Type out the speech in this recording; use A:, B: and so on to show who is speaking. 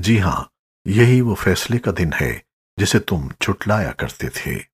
A: जी हाँ यही वो फैसले का दिन है जिसे तुम छुटलाया करते थे।